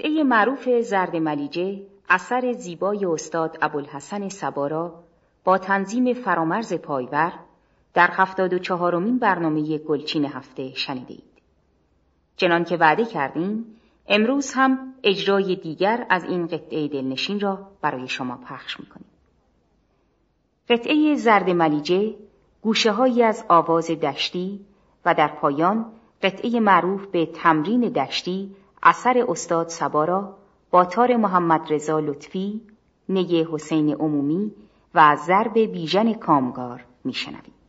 قطعه معروف زرد ملیجه اثر زیبای استاد ابوالحسن سبارا با تنظیم فرامرز پایور در هفتاد و چهارمین برنامه گلچین هفته شنیدید. چنان که وعده کردیم امروز هم اجرای دیگر از این قطعه دلنشین را برای شما پخش می‌کنیم. قطعه زرد ملیجه گوشه هایی از آواز دشتی و در پایان قطعه معروف به تمرین دشتی اثر استاد سبارا با تار محمد رضا لطفی، نگه حسین عمومی و ضرب بیژن کامگار میشنوید.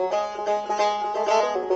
Thank you.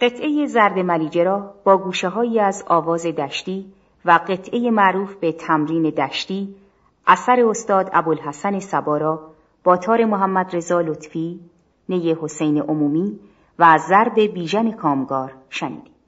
قطعه زرد ملیجه را با گوشه هایی از آواز دشتی و قطعه معروف به تمرین دشتی اثر استاد ابوالحسن سبارا با تار محمد رضا لطفی، نی حسین عمومی و ضرب بیژن کامگار شنیدید.